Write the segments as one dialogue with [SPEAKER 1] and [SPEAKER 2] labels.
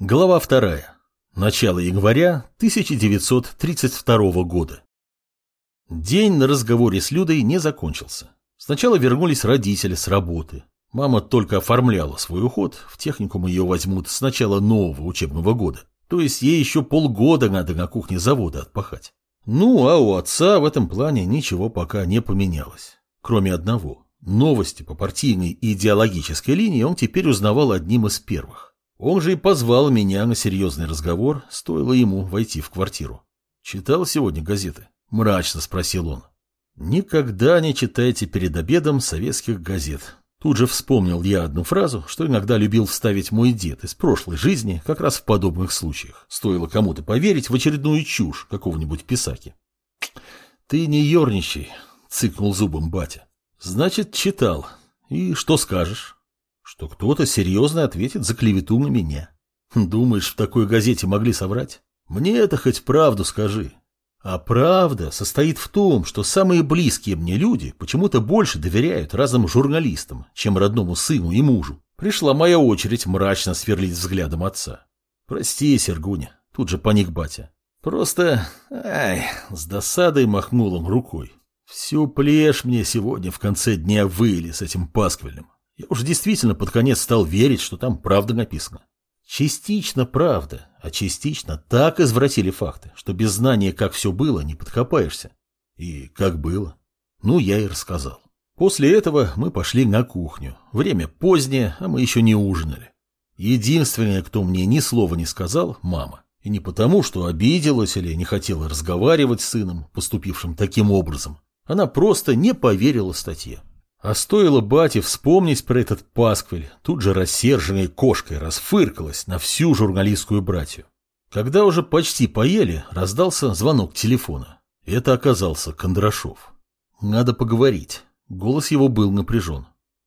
[SPEAKER 1] Глава вторая. Начало января 1932 года. День на разговоре с Людой не закончился. Сначала вернулись родители с работы. Мама только оформляла свой уход, в техникум ее возьмут с начала нового учебного года. То есть ей еще полгода надо на кухне завода отпахать. Ну, а у отца в этом плане ничего пока не поменялось. Кроме одного. Новости по партийной и идеологической линии он теперь узнавал одним из первых. Он же и позвал меня на серьезный разговор, стоило ему войти в квартиру. «Читал сегодня газеты?» – мрачно спросил он. «Никогда не читайте перед обедом советских газет». Тут же вспомнил я одну фразу, что иногда любил вставить мой дед из прошлой жизни, как раз в подобных случаях. Стоило кому-то поверить в очередную чушь какого-нибудь писаки. «Ты не ерничай», — цыкнул зубом батя. «Значит, читал. И что скажешь?» Что кто-то серьезно ответит за клевету на меня. Думаешь, в такой газете могли соврать? Мне это хоть правду скажи. А правда состоит в том, что самые близкие мне люди почему-то больше доверяют разным журналистам, чем родному сыну и мужу. Пришла моя очередь мрачно сверлить взглядом отца. Прости, Сергуня, тут же паник батя. Просто, ай, с досадой махнул он рукой. Всю плешь мне сегодня в конце дня выли с этим пасквилем. Я уже действительно под конец стал верить, что там правда написано. Частично правда, а частично так извратили факты, что без знания, как все было, не подкопаешься. И как было? Ну, я и рассказал. После этого мы пошли на кухню. Время позднее, а мы еще не ужинали. Единственное, кто мне ни слова не сказал, мама. И не потому, что обиделась или не хотела разговаривать с сыном, поступившим таким образом. Она просто не поверила статье. А стоило бате вспомнить про этот пасквиль, тут же рассерженной кошкой расфыркалась на всю журналистскую братью. Когда уже почти поели, раздался звонок телефона. Это оказался Кондрашов. «Надо поговорить». Голос его был напряжен.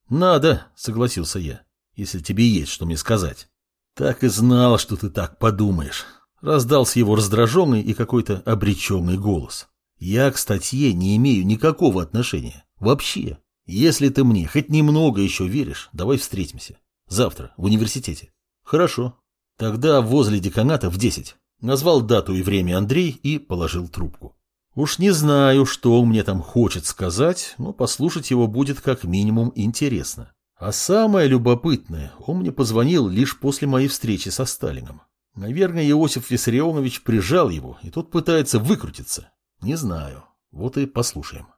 [SPEAKER 1] «Надо», — согласился я, — «если тебе есть что мне сказать». «Так и знал, что ты так подумаешь», — раздался его раздраженный и какой-то обреченный голос. «Я к статье не имею никакого отношения. Вообще. Если ты мне хоть немного еще веришь, давай встретимся. Завтра, в университете. Хорошо. Тогда возле деканата в десять. Назвал дату и время Андрей и положил трубку. Уж не знаю, что он мне там хочет сказать, но послушать его будет как минимум интересно. А самое любопытное, он мне позвонил лишь после моей встречи со Сталином. Наверное, Иосиф Виссарионович прижал его, и тот пытается выкрутиться. Не знаю. Вот и послушаем.